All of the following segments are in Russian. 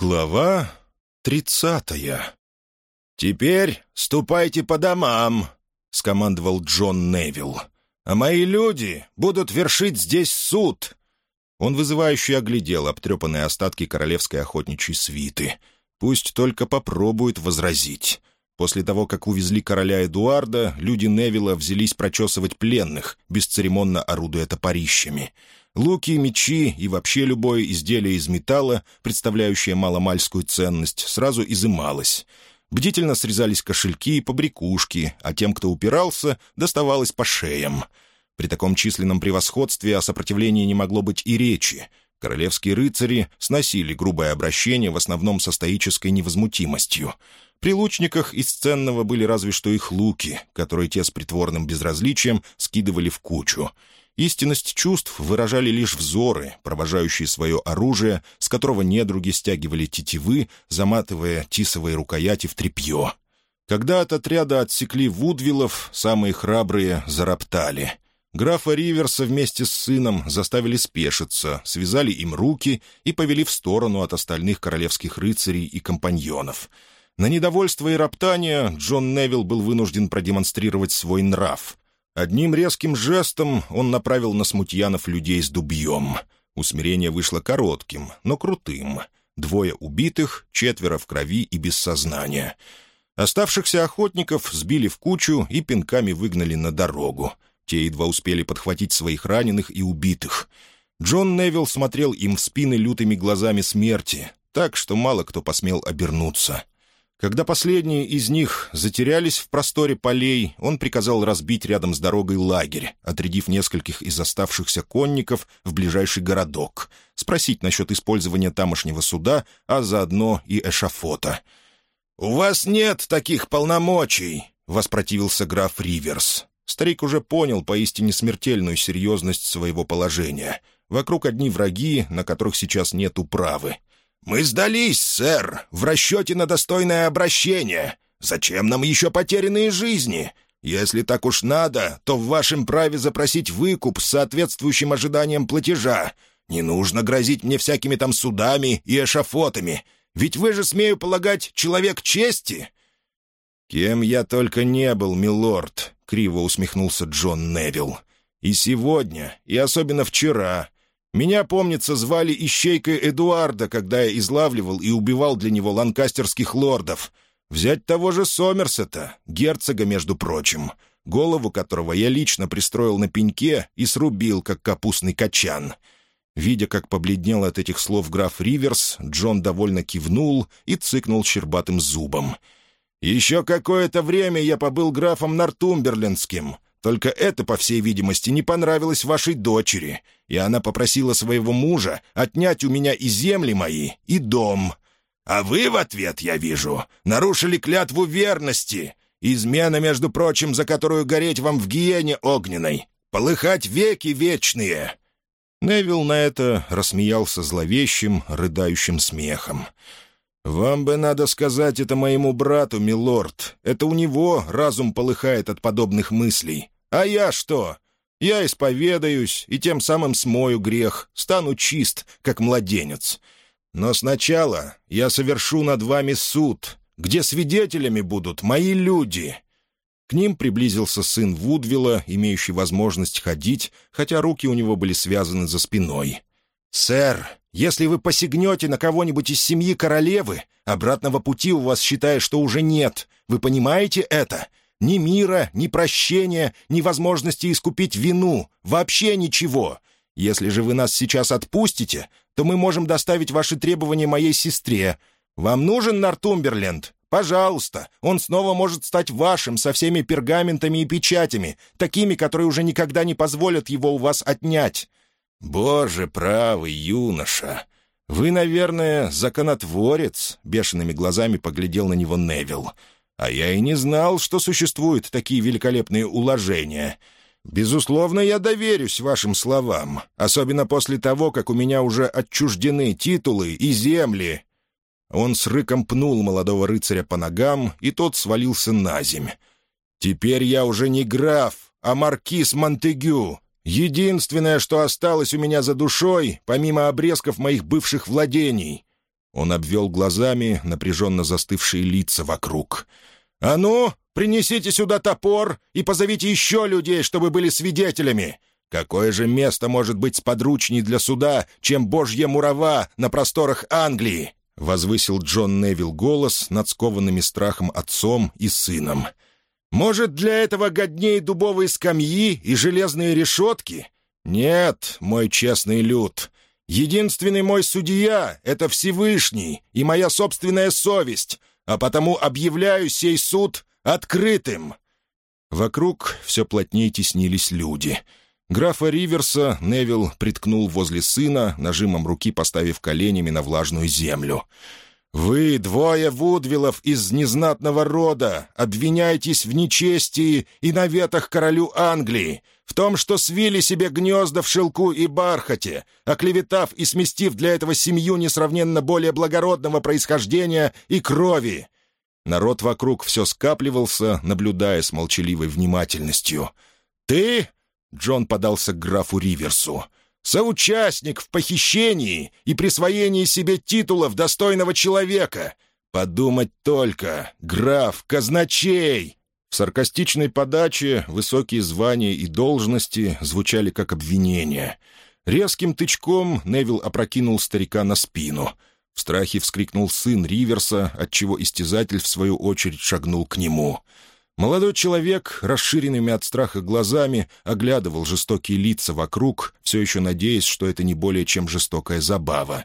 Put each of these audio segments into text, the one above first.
Глава тридцатая. «Теперь ступайте по домам», — скомандовал Джон Невилл. «А мои люди будут вершить здесь суд». Он вызывающе оглядел обтрепанные остатки королевской охотничьей свиты. Пусть только попробует возразить. После того, как увезли короля Эдуарда, люди Невилла взялись прочесывать пленных, бесцеремонно орудуя топорищами. «Топорищами». Луки, мечи и вообще любое изделие из металла, представляющее маломальскую ценность, сразу изымалось. Бдительно срезались кошельки и побрякушки, а тем, кто упирался, доставалось по шеям. При таком численном превосходстве о сопротивлении не могло быть и речи. Королевские рыцари сносили грубое обращение в основном со стоической невозмутимостью. При лучниках из ценного были разве что их луки, которые те с притворным безразличием скидывали в кучу. Истинность чувств выражали лишь взоры, провожающие свое оружие, с которого недруги стягивали тетивы, заматывая тисовые рукояти в тряпье. Когда от отряда отсекли Вудвиллов, самые храбрые зароптали. Графа Риверса вместе с сыном заставили спешиться, связали им руки и повели в сторону от остальных королевских рыцарей и компаньонов. На недовольство и роптание Джон Невилл был вынужден продемонстрировать свой нрав — Одним резким жестом он направил на смутьянов людей с дубьем. Усмирение вышло коротким, но крутым. Двое убитых, четверо в крови и без сознания. Оставшихся охотников сбили в кучу и пинками выгнали на дорогу. Те едва успели подхватить своих раненых и убитых. Джон Невилл смотрел им в спины лютыми глазами смерти, так что мало кто посмел обернуться — когда последние из них затерялись в просторе полей, он приказал разбить рядом с дорогой лагерь, отрядив нескольких из оставшихся конников в ближайший городок, спросить насчет использования тамошнего суда, а заодно и эшафота. «У вас нет таких полномочий!» — воспротивился граф Риверс. Старик уже понял поистине смертельную серьезность своего положения. Вокруг одни враги, на которых сейчас нет управы. «Мы сдались, сэр, в расчете на достойное обращение. Зачем нам еще потерянные жизни? Если так уж надо, то в вашем праве запросить выкуп с соответствующим ожиданием платежа. Не нужно грозить мне всякими там судами и эшафотами. Ведь вы же, смею полагать, человек чести?» «Кем я только не был, милорд», — криво усмехнулся Джон Невилл. «И сегодня, и особенно вчера. Меня, помнится, звали Ищейкой Эдуарда, когда я излавливал и убивал для него ланкастерских лордов. Взять того же Сомерсета, герцога, между прочим, голову которого я лично пристроил на пеньке и срубил, как капустный качан». Видя, как побледнел от этих слов граф Риверс, Джон довольно кивнул и цыкнул щербатым зубом. «Еще какое-то время я побыл графом Нортумберлендским. Только это, по всей видимости, не понравилось вашей дочери, и она попросила своего мужа отнять у меня и земли мои, и дом. А вы в ответ, я вижу, нарушили клятву верности. Измена, между прочим, за которую гореть вам в гиене огненной. Полыхать веки вечные». Невил на это рассмеялся зловещим, рыдающим смехом. «Вам бы надо сказать это моему брату, милорд. Это у него разум полыхает от подобных мыслей. А я что? Я исповедаюсь и тем самым смою грех, стану чист, как младенец. Но сначала я совершу над вами суд, где свидетелями будут мои люди». К ним приблизился сын Вудвилла, имеющий возможность ходить, хотя руки у него были связаны за спиной. «Сэр, если вы посягнете на кого-нибудь из семьи королевы, обратного пути у вас, считая, что уже нет. Вы понимаете это? Ни мира, ни прощения, ни возможности искупить вину. Вообще ничего. Если же вы нас сейчас отпустите, то мы можем доставить ваши требования моей сестре. Вам нужен Нортумберленд? Пожалуйста, он снова может стать вашим со всеми пергаментами и печатями, такими, которые уже никогда не позволят его у вас отнять. «Боже правый, юноша! Вы, наверное, законотворец!» — бешеными глазами поглядел на него Невил, «А я и не знал, что существуют такие великолепные уложения. Безусловно, я доверюсь вашим словам, особенно после того, как у меня уже отчуждены титулы и земли». Он с рыком пнул молодого рыцаря по ногам, и тот свалился на земь. «Теперь я уже не граф, а маркиз Монтегю, Единственное, что осталось у меня за душой, помимо обрезков моих бывших владений...» Он обвел глазами напряженно застывшие лица вокруг. «А ну, принесите сюда топор и позовите еще людей, чтобы были свидетелями!» Какое же место может быть сподручней для суда, чем божья мурава на просторах Англии?» — возвысил Джон Невилл голос над скованными страхом отцом и сыном. Может, для этого годнее дубовые скамьи и железные решетки? Нет, мой честный люд. Единственный мой судья — это Всевышний и моя собственная совесть, а потому объявляю сей суд открытым». Вокруг все плотнее теснились люди. Графа Риверса Невилл приткнул возле сына, нажимом руки поставив коленями на влажную землю. «Открытым». Вы, двое вудвилов из незнатного рода, обвиняетесь в нечестии и наветах королю Англии, в том, что свили себе гнезда в шелку и бархате, оклеветав и сместив для этого семью несравненно более благородного происхождения и крови». Народ вокруг все скапливался, наблюдая с молчаливой внимательностью. «Ты?» — Джон подался к графу Риверсу соучастник в похищении и присвоении себе титулов достойного человека. Подумать только, граф, казначей!» В саркастичной подаче высокие звания и должности звучали как обвинения. Резким тычком Невил опрокинул старика на спину. В страхе вскрикнул сын Риверса, отчего истязатель, в свою очередь, шагнул к нему — Молодой человек, расширенными от страха глазами, оглядывал жестокие лица вокруг, все еще надеясь, что это не более чем жестокая забава.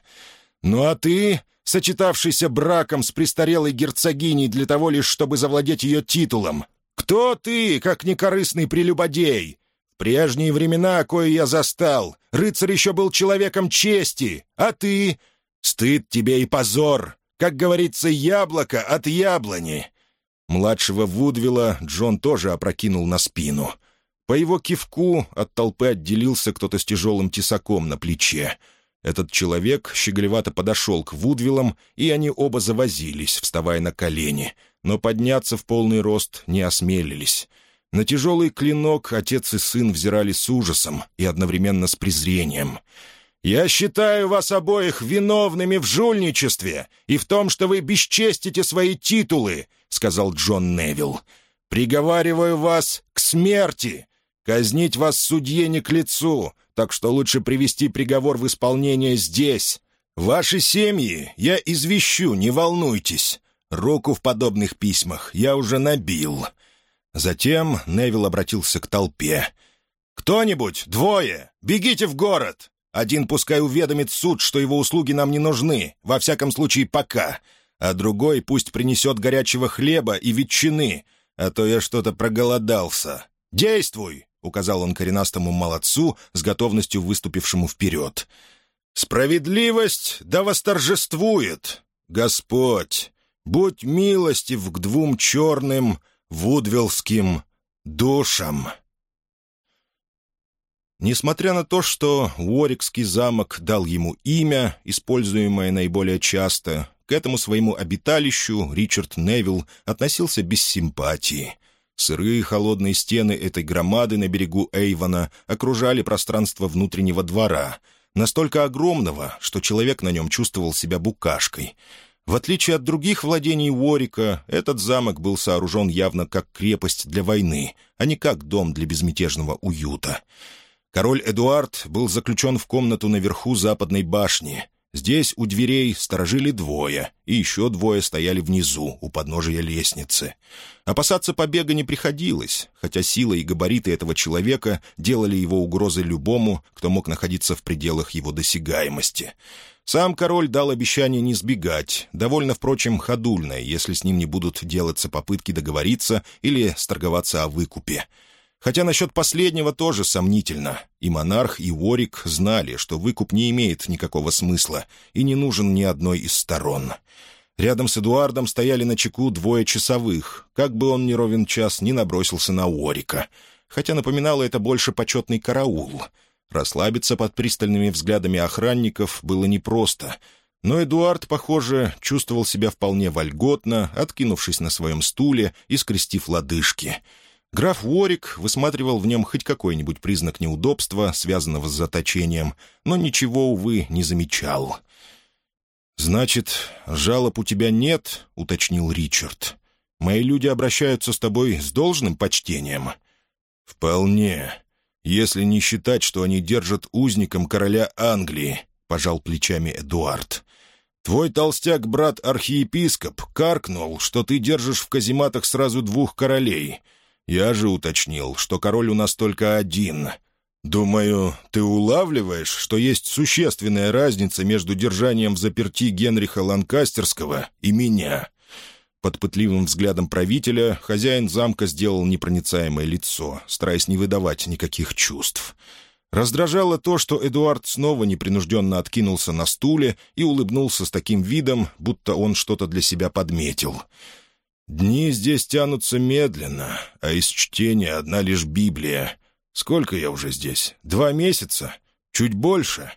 «Ну а ты, сочетавшийся браком с престарелой герцогиней для того лишь, чтобы завладеть ее титулом, кто ты, как некорыстный прелюбодей? В прежние времена, кое я застал, рыцарь еще был человеком чести, а ты — стыд тебе и позор, как говорится, яблоко от яблони». Младшего Вудвилла Джон тоже опрокинул на спину. По его кивку от толпы отделился кто-то с тяжелым тесаком на плече. Этот человек щеголевато подошел к Вудвиллам, и они оба завозились, вставая на колени, но подняться в полный рост не осмелились. На тяжелый клинок отец и сын взирали с ужасом и одновременно с презрением. «Я считаю вас обоих виновными в жульничестве и в том, что вы бесчестите свои титулы сказал Джон Невилл. «Приговариваю вас к смерти! Казнить вас судье не к лицу, так что лучше привести приговор в исполнение здесь. Ваши семьи я извещу, не волнуйтесь. Руку в подобных письмах я уже набил». Затем Невилл обратился к толпе. «Кто-нибудь, двое, бегите в город! Один пускай уведомит суд, что его услуги нам не нужны, во всяком случае пока а другой пусть принесет горячего хлеба и ветчины, а то я что-то проголодался. «Действуй!» — указал он коренастому молодцу, с готовностью выступившему вперед. «Справедливость да восторжествует! Господь, будь милостив к двум черным вудвиллским душам!» Несмотря на то, что Уорикский замок дал ему имя, используемое наиболее часто, к этому своему обиталищу Ричард Невилл относился без симпатии. Сырые холодные стены этой громады на берегу Эйвона окружали пространство внутреннего двора, настолько огромного, что человек на нем чувствовал себя букашкой. В отличие от других владений Уорика, этот замок был сооружен явно как крепость для войны, а не как дом для безмятежного уюта. Король Эдуард был заключен в комнату наверху западной башни, Здесь у дверей сторожили двое, и еще двое стояли внизу, у подножия лестницы. Опасаться побега не приходилось, хотя сила и габариты этого человека делали его угрозой любому, кто мог находиться в пределах его досягаемости. Сам король дал обещание не сбегать, довольно, впрочем, ходульное, если с ним не будут делаться попытки договориться или сторговаться о выкупе. Хотя насчет последнего тоже сомнительно. И монарх, и Ворик знали, что выкуп не имеет никакого смысла и не нужен ни одной из сторон. Рядом с Эдуардом стояли на чеку двое часовых, как бы он ни ровен час не набросился на Уорика. Хотя напоминало это больше почетный караул. Расслабиться под пристальными взглядами охранников было непросто — но Эдуард, похоже, чувствовал себя вполне вольготно, откинувшись на своем стуле и скрестив лодыжки — Граф Уорик высматривал в нем хоть какой-нибудь признак неудобства, связанного с заточением, но ничего, увы, не замечал. «Значит, жалоб у тебя нет?» — уточнил Ричард. «Мои люди обращаются с тобой с должным почтением?» «Вполне. Если не считать, что они держат узником короля Англии», — пожал плечами Эдуард. «Твой толстяк-брат-архиепископ каркнул, что ты держишь в казематах сразу двух королей — я же уточнил, что король у нас только один. Думаю, ты улавливаешь, что есть существенная разница между держанием в заперти Генриха Ланкастерского и меня». Под пытливым взглядом правителя хозяин замка сделал непроницаемое лицо, стараясь не выдавать никаких чувств. Раздражало то, что Эдуард снова непринужденно откинулся на стуле и улыбнулся с таким видом, будто он что-то для себя подметил. Дни здесь тянутся медленно, а из чтения одна лишь Библия. Сколько я уже здесь? Два месяца? Чуть больше?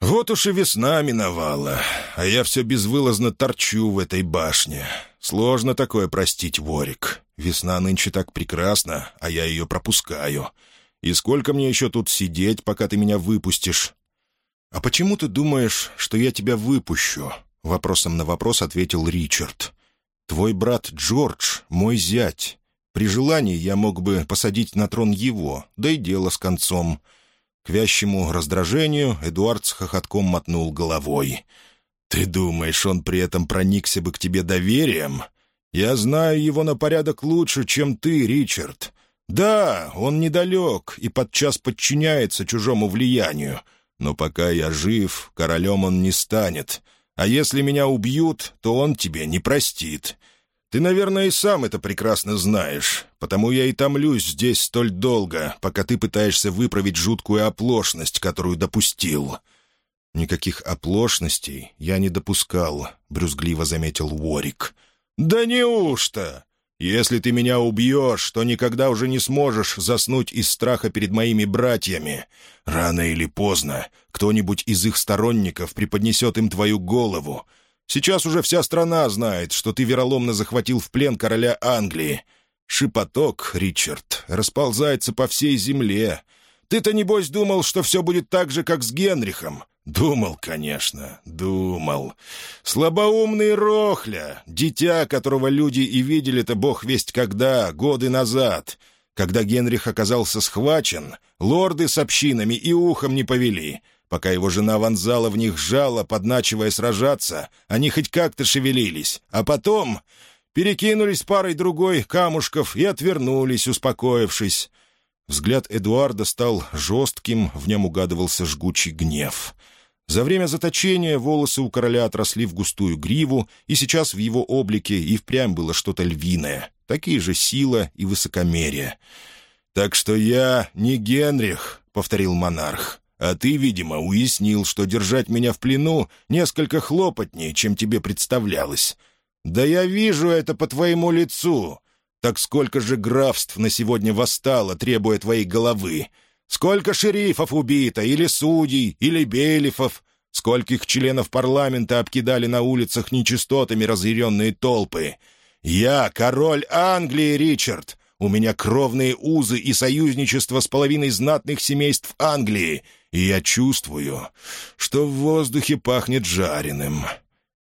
Вот уж и весна миновала, а я все безвылазно торчу в этой башне. Сложно такое простить, Ворик. Весна нынче так прекрасна, а я ее пропускаю. И сколько мне еще тут сидеть, пока ты меня выпустишь? «А почему ты думаешь, что я тебя выпущу?» Вопросом на вопрос ответил Ричард. Твой брат Джордж — мой зять. При желании я мог бы посадить на трон его, да и дело с концом». К вящему раздражению Эдуард с хохотком мотнул головой. «Ты думаешь, он при этом проникся бы к тебе доверием? Я знаю его на порядок лучше, чем ты, Ричард. Да, он недалек и подчас подчиняется чужому влиянию, но пока я жив, королем он не станет. А если меня убьют, то он тебе не простит. Ты, наверное, и сам это прекрасно знаешь, потому я и томлюсь здесь столь долго, пока ты пытаешься выправить жуткую оплошность, которую допустил». «Никаких оплошностей я не допускал», — брюзгливо заметил Уорик. «Да неужто? Если ты меня убьешь, то никогда уже не сможешь заснуть из страха перед моими братьями. Рано или поздно кто-нибудь из их сторонников преподнесет им твою голову. Сейчас уже вся страна знает, что ты вероломно захватил в плен короля Англии. Шипоток, Ричард, расползается по всей земле. Ты-то, небось, думал, что все будет так же, как с Генрихом. Думал, конечно, думал. Слабоумный Рохля, дитя, которого люди и видели-то бог весть когда, годы назад. Когда Генрих оказался схвачен, лорды с общинами и ухом не повели. Пока его жена вонзала в них жало, подначивая сражаться, они хоть как-то шевелились. А потом перекинулись парой другой камушков и отвернулись, успокоившись. Взгляд Эдуарда стал жестким, в нем угадывался жгучий гнев — за время заточения волосы у короля отросли в густую гриву, и сейчас в его облике и впрямь было что-то львиное, такие же сила и высокомерие. «Так что я не Генрих», — повторил монарх, — «а ты, видимо, уяснил, что держать меня в плену несколько хлопотнее, чем тебе представлялось. Да я вижу это по твоему лицу. Так сколько же графств на сегодня восстало, требуя твоей головы?» Сколько шерифов убито, или судей, или бейлифов? Скольких членов парламента обкидали на улицах нечистотами разъяренные толпы? Я король Англии, Ричард. У меня кровные узы и союзничество с половиной знатных семейств Англии, и я чувствую, что в воздухе пахнет жареным».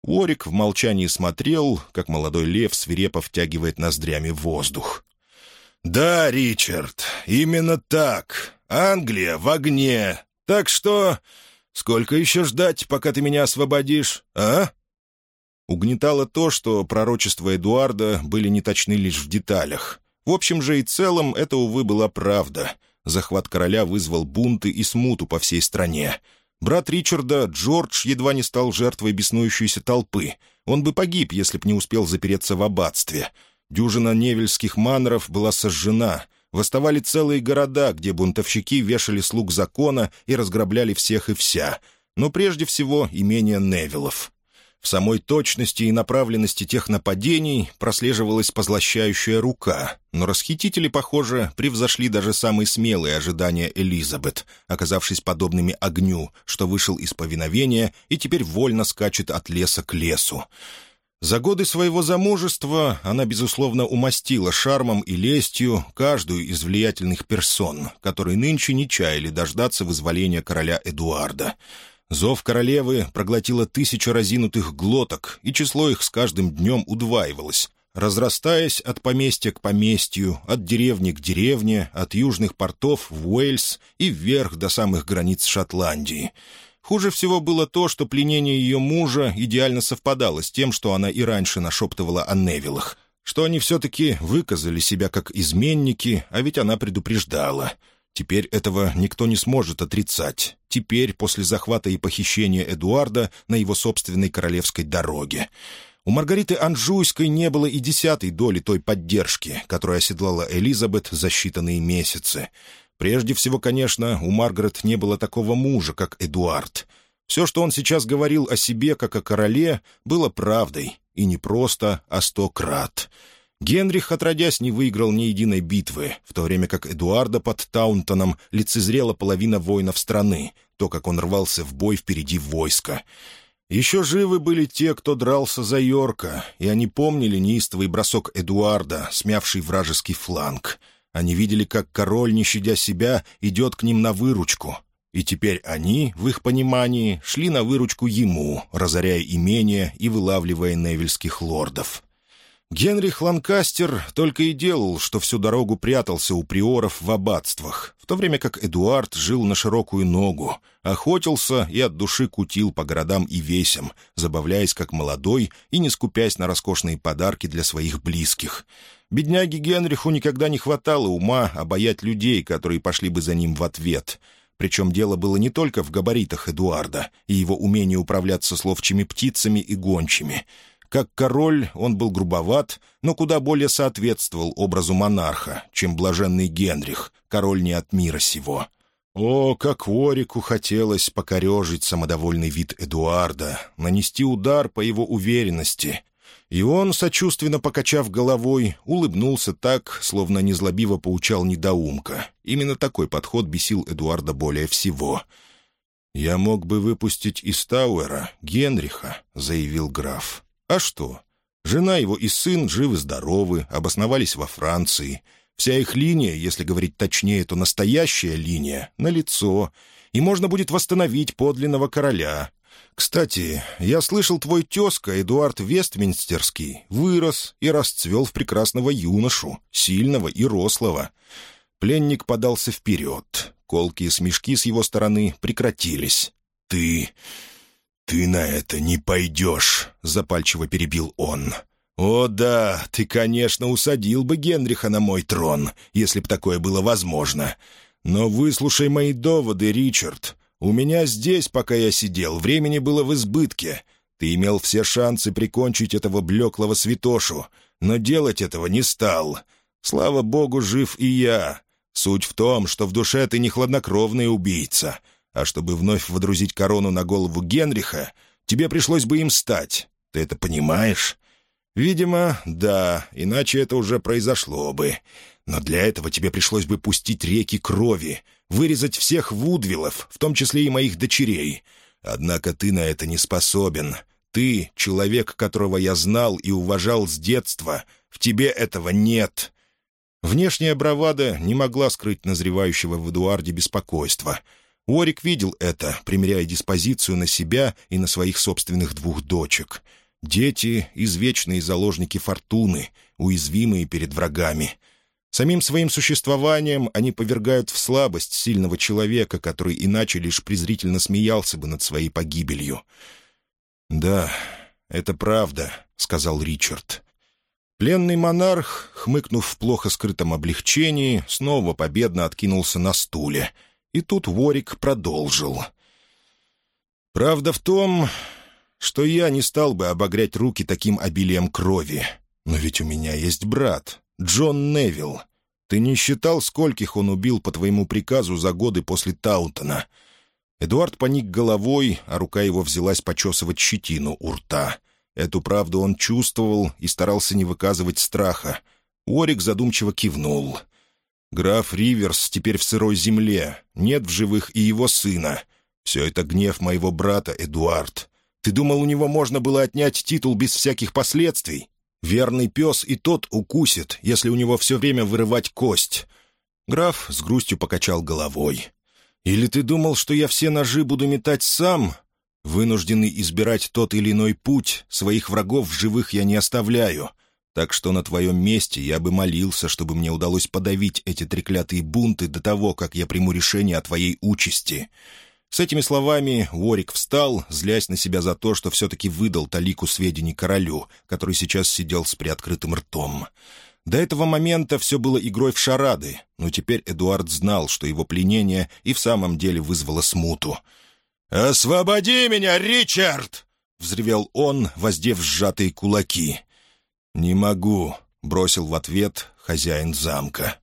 Уорик в молчании смотрел, как молодой лев свирепо втягивает ноздрями воздух. «Да, Ричард, именно так. Англия в огне. Так что... Сколько еще ждать, пока ты меня освободишь, а?» Угнетало то, что пророчества Эдуарда были неточны лишь в деталях. В общем же и целом, это, увы, была правда. Захват короля вызвал бунты и смуту по всей стране. Брат Ричарда, Джордж, едва не стал жертвой беснующейся толпы. Он бы погиб, если б не успел запереться в аббатстве. Дюжина невельских маноров была сожжена — восставали целые города, где бунтовщики вешали слуг закона и разграбляли всех и вся, но прежде всего имение Невилов. В самой точности и направленности тех нападений прослеживалась позлощающая рука, но расхитители, похоже, превзошли даже самые смелые ожидания Элизабет, оказавшись подобными огню, что вышел из повиновения и теперь вольно скачет от леса к лесу. За годы своего замужества она, безусловно, умастила шармом и лестью каждую из влиятельных персон, которые нынче не чаяли дождаться вызволения короля Эдуарда. Зов королевы проглотило тысячу разинутых глоток, и число их с каждым днем удваивалось, разрастаясь от поместья к поместью, от деревни к деревне, от южных портов в Уэльс и вверх до самых границ Шотландии — Хуже всего было то, что пленение ее мужа идеально совпадало с тем, что она и раньше нашептывала о Невилах. Что они все-таки выказали себя как изменники, а ведь она предупреждала. Теперь этого никто не сможет отрицать. Теперь, после захвата и похищения Эдуарда на его собственной королевской дороге. У Маргариты Анжуйской не было и десятой доли той поддержки, которая оседлала Элизабет за считанные месяцы. Прежде всего, конечно, у Маргарет не было такого мужа, как Эдуард. Все, что он сейчас говорил о себе, как о короле, было правдой, и не просто, а сто крат. Генрих, отродясь, не выиграл ни единой битвы, в то время как Эдуарда под Таунтоном лицезрела половина воинов страны, то, как он рвался в бой впереди войска. Еще живы были те, кто дрался за Йорка, и они помнили неистовый бросок Эдуарда, смявший вражеский фланг — они видели, как король, не щадя себя, идет к ним на выручку. И теперь они, в их понимании, шли на выручку ему, разоряя имение и вылавливая невельских лордов. Генрих Ланкастер только и делал, что всю дорогу прятался у приоров в аббатствах, в то время как Эдуард жил на широкую ногу, охотился и от души кутил по городам и весям, забавляясь как молодой и не скупясь на роскошные подарки для своих близких. Бедняги Генриху никогда не хватало ума обаять людей, которые пошли бы за ним в ответ. Причем дело было не только в габаритах Эдуарда и его умении управляться с ловчими птицами и гончими. Как король он был грубоват, но куда более соответствовал образу монарха, чем блаженный Генрих, король не от мира сего. О, как Орику хотелось покорежить самодовольный вид Эдуарда, нанести удар по его уверенности, и он, сочувственно покачав головой, улыбнулся так, словно незлобиво поучал недоумка. Именно такой подход бесил Эдуарда более всего. «Я мог бы выпустить из Тауэра Генриха», — заявил граф. «А что? Жена его и сын живы-здоровы, обосновались во Франции. Вся их линия, если говорить точнее, то настоящая линия, налицо. И можно будет восстановить подлинного короля, «Кстати, я слышал, твой тезка, Эдуард Вестминстерский, вырос и расцвел в прекрасного юношу, сильного и рослого». Пленник подался вперед. Колкие смешки с его стороны прекратились. «Ты... ты на это не пойдешь», — запальчиво перебил он. «О да, ты, конечно, усадил бы Генриха на мой трон, если б такое было возможно. Но выслушай мои доводы, Ричард. У меня здесь, пока я сидел, времени было в избытке. Ты имел все шансы прикончить этого блеклого святошу, но делать этого не стал. Слава богу, жив и я. Суть в том, что в душе ты не хладнокровный убийца. А чтобы вновь водрузить корону на голову Генриха, тебе пришлось бы им стать. Ты это понимаешь?» «Видимо, да, иначе это уже произошло бы. Но для этого тебе пришлось бы пустить реки крови, вырезать всех Вудвиллов, в том числе и моих дочерей. Однако ты на это не способен. Ты — человек, которого я знал и уважал с детства. В тебе этого нет». Внешняя бравада не могла скрыть назревающего в Эдуарде беспокойства. Уорик видел это, примеряя диспозицию на себя и на своих собственных двух дочек. Дети — извечные заложники фортуны, уязвимые перед врагами. Самим своим существованием они повергают в слабость сильного человека, который иначе лишь презрительно смеялся бы над своей погибелью. «Да, это правда», — сказал Ричард. Пленный монарх, хмыкнув в плохо скрытом облегчении, снова победно откинулся на стуле. И тут Ворик продолжил. «Правда в том, что я не стал бы обогрять руки таким обилием крови. Но ведь у меня есть брат, Джон Невилл. Ты не считал, скольких он убил по твоему приказу за годы после Таунтона?» Эдуард поник головой, а рука его взялась почесывать щетину у рта. Эту правду он чувствовал и старался не выказывать страха. Орик задумчиво кивнул. «Граф Риверс теперь в сырой земле. Нет в живых и его сына. Все это гнев моего брата, Эдуард. Ты думал, у него можно было отнять титул без всяких последствий? Верный пес и тот укусит, если у него все время вырывать кость. Граф с грустью покачал головой. «Или ты думал, что я все ножи буду метать сам?» «Вынужденный избирать тот или иной путь, своих врагов в живых я не оставляю. Так что на твоем месте я бы молился, чтобы мне удалось подавить эти треклятые бунты до того, как я приму решение о твоей участи. С этими словами Уорик встал, злясь на себя за то, что все-таки выдал талику сведений королю, который сейчас сидел с приоткрытым ртом. До этого момента все было игрой в шарады, но теперь Эдуард знал, что его пленение и в самом деле вызвало смуту. «Освободи меня, Ричард!» — взревел он, воздев сжатые кулаки. «Не могу», — бросил в ответ хозяин замка.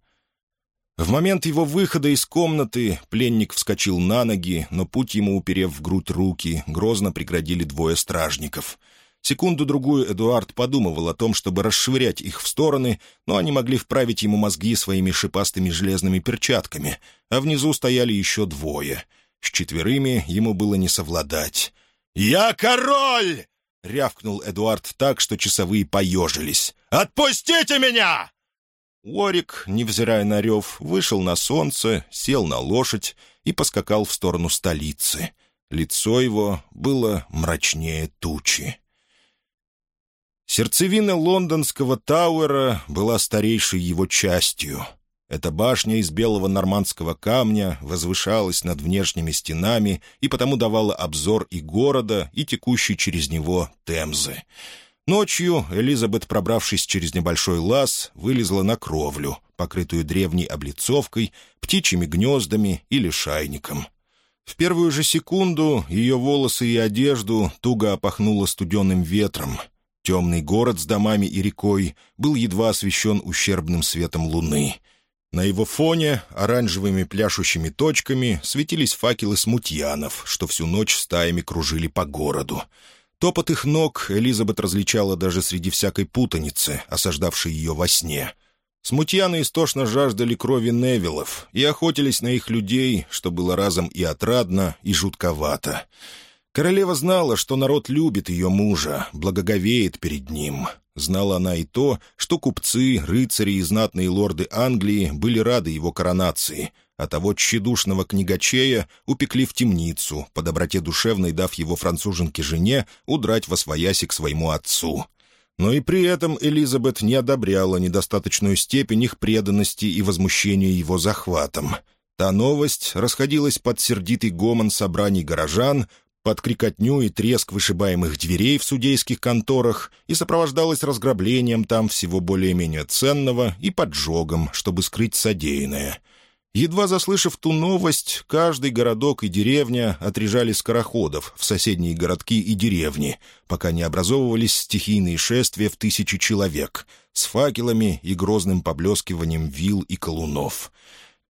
В момент его выхода из комнаты пленник вскочил на ноги, но путь ему, уперев в грудь руки, грозно преградили двое стражников. Секунду-другую Эдуард подумывал о том, чтобы расшвырять их в стороны, но они могли вправить ему мозги своими шипастыми железными перчатками, а внизу стояли еще двое. С четверыми ему было не совладать. «Я король!» — рявкнул Эдуард так, что часовые поежились. «Отпустите меня!» Уорик, невзирая на рев, вышел на солнце, сел на лошадь и поскакал в сторону столицы. Лицо его было мрачнее тучи. Сердцевина лондонского Тауэра была старейшей его частью. Эта башня из белого нормандского камня возвышалась над внешними стенами и потому давала обзор и города, и текущей через него Темзы. Ночью Элизабет, пробравшись через небольшой лаз, вылезла на кровлю, покрытую древней облицовкой, птичьими гнездами или шайником. В первую же секунду ее волосы и одежду туго опахнуло студенным ветром. Темный город с домами и рекой был едва освещен ущербным светом луны. На его фоне оранжевыми пляшущими точками светились факелы смутьянов, что всю ночь стаями кружили по городу — Топот их ног Элизабет различала даже среди всякой путаницы, осаждавшей ее во сне. Смутьяны истошно жаждали крови Невилов и охотились на их людей, что было разом и отрадно, и жутковато. Королева знала, что народ любит ее мужа, благоговеет перед ним. Знала она и то, что купцы, рыцари и знатные лорды Англии были рады его коронации — а того тщедушного книгачея упекли в темницу, по доброте душевной дав его француженке-жене удрать во свояси к своему отцу. Но и при этом Элизабет не одобряла недостаточную степень их преданности и возмущения его захватом. Та новость расходилась под сердитый гомон собраний горожан, под крикотню и треск вышибаемых дверей в судейских конторах и сопровождалась разграблением там всего более-менее ценного и поджогом, чтобы скрыть содеянное. Едва заслышав ту новость, каждый городок и деревня отрежали скороходов в соседние городки и деревни, пока не образовывались стихийные шествия в тысячи человек с факелами и грозным поблескиванием вил и колунов.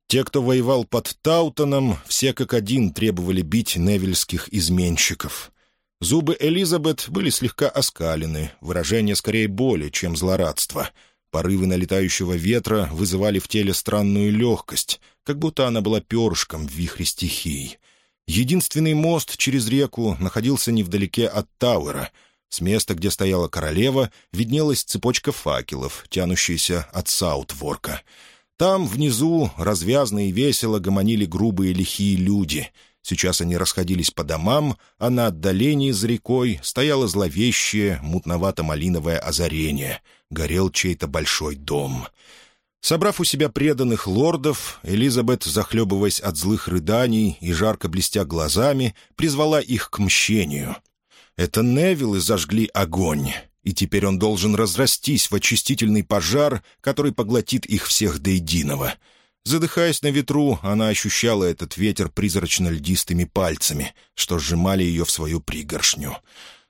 Те, кто воевал под Таутоном, все как один требовали бить невельских изменщиков. Зубы Элизабет были слегка оскалены, выражение скорее боли, чем злорадства — Порывы налетающего ветра вызывали в теле странную легкость, как будто она была перышком в вихре стихий. Единственный мост через реку находился невдалеке от Тауэра. С места, где стояла королева, виднелась цепочка факелов, тянущаяся от Саутворка. Там, внизу, развязно и весело гомонили грубые лихие люди — Сейчас они расходились по домам, а на отдалении за рекой стояло зловещее, мутновато-малиновое озарение. Горел чей-то большой дом. Собрав у себя преданных лордов, Элизабет, захлебываясь от злых рыданий и жарко блестя глазами, призвала их к мщению. Это Невиллы зажгли огонь, и теперь он должен разрастись в очистительный пожар, который поглотит их всех до единого. Задыхаясь на ветру, она ощущала этот ветер призрачно-льдистыми пальцами, что сжимали ее в свою пригоршню.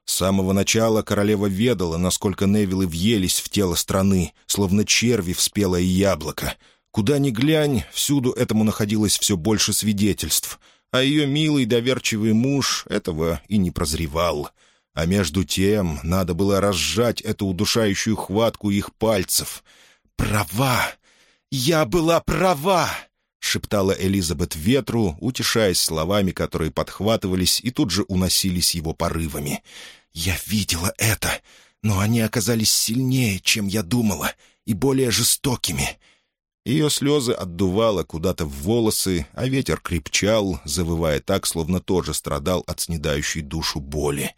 С самого начала королева ведала, насколько Невилы въелись в тело страны, словно черви в спелое яблоко. Куда ни глянь, всюду этому находилось все больше свидетельств, а ее милый доверчивый муж этого и не прозревал. А между тем надо было разжать эту удушающую хватку их пальцев. «Права!» «Я была права!» — шептала Элизабет ветру, утешаясь словами, которые подхватывались и тут же уносились его порывами. «Я видела это, но они оказались сильнее, чем я думала, и более жестокими». Ее слезы отдувало куда-то в волосы, а ветер крепчал, завывая так, словно тоже страдал от снедающей душу боли.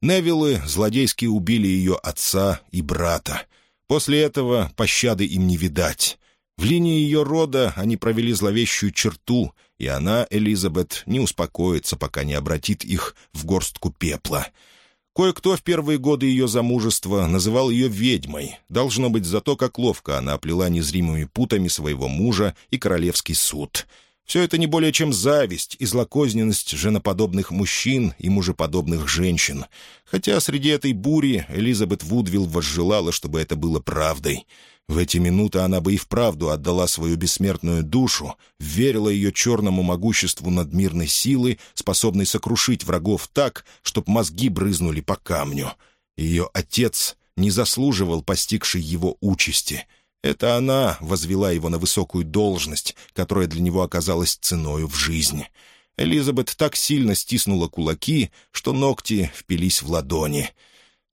Невиллы злодейски убили ее отца и брата. После этого пощады им не видать. В линии ее рода они провели зловещую черту, и она, Элизабет, не успокоится, пока не обратит их в горстку пепла. Кое-кто в первые годы ее замужества называл ее ведьмой, должно быть за то, как ловко она оплела незримыми путами своего мужа и королевский суд. Все это не более чем зависть и злокозненность женоподобных мужчин и мужеподобных женщин. Хотя среди этой бури Элизабет Вудвилл возжелала, чтобы это было правдой. В эти минуты она бы и вправду отдала свою бессмертную душу, верила ее черному могуществу надмирной силы, способной сокрушить врагов так, чтоб мозги брызнули по камню. Ее отец не заслуживал постигшей его участи. Это она возвела его на высокую должность, которая для него оказалась ценою в жизни. Элизабет так сильно стиснула кулаки, что ногти впились в ладони.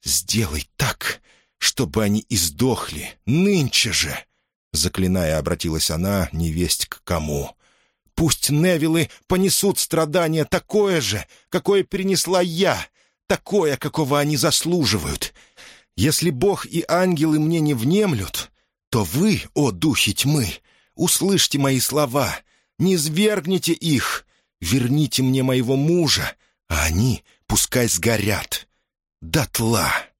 «Сделай так!» чтобы они издохли, нынче же!» Заклиная, обратилась она, невесть к кому. «Пусть Невилы понесут страдания такое же, какое перенесла я, такое, какого они заслуживают. Если Бог и ангелы мне не внемлют, то вы, о духи тьмы, услышьте мои слова, не свергните их, верните мне моего мужа, а они пускай сгорят дотла».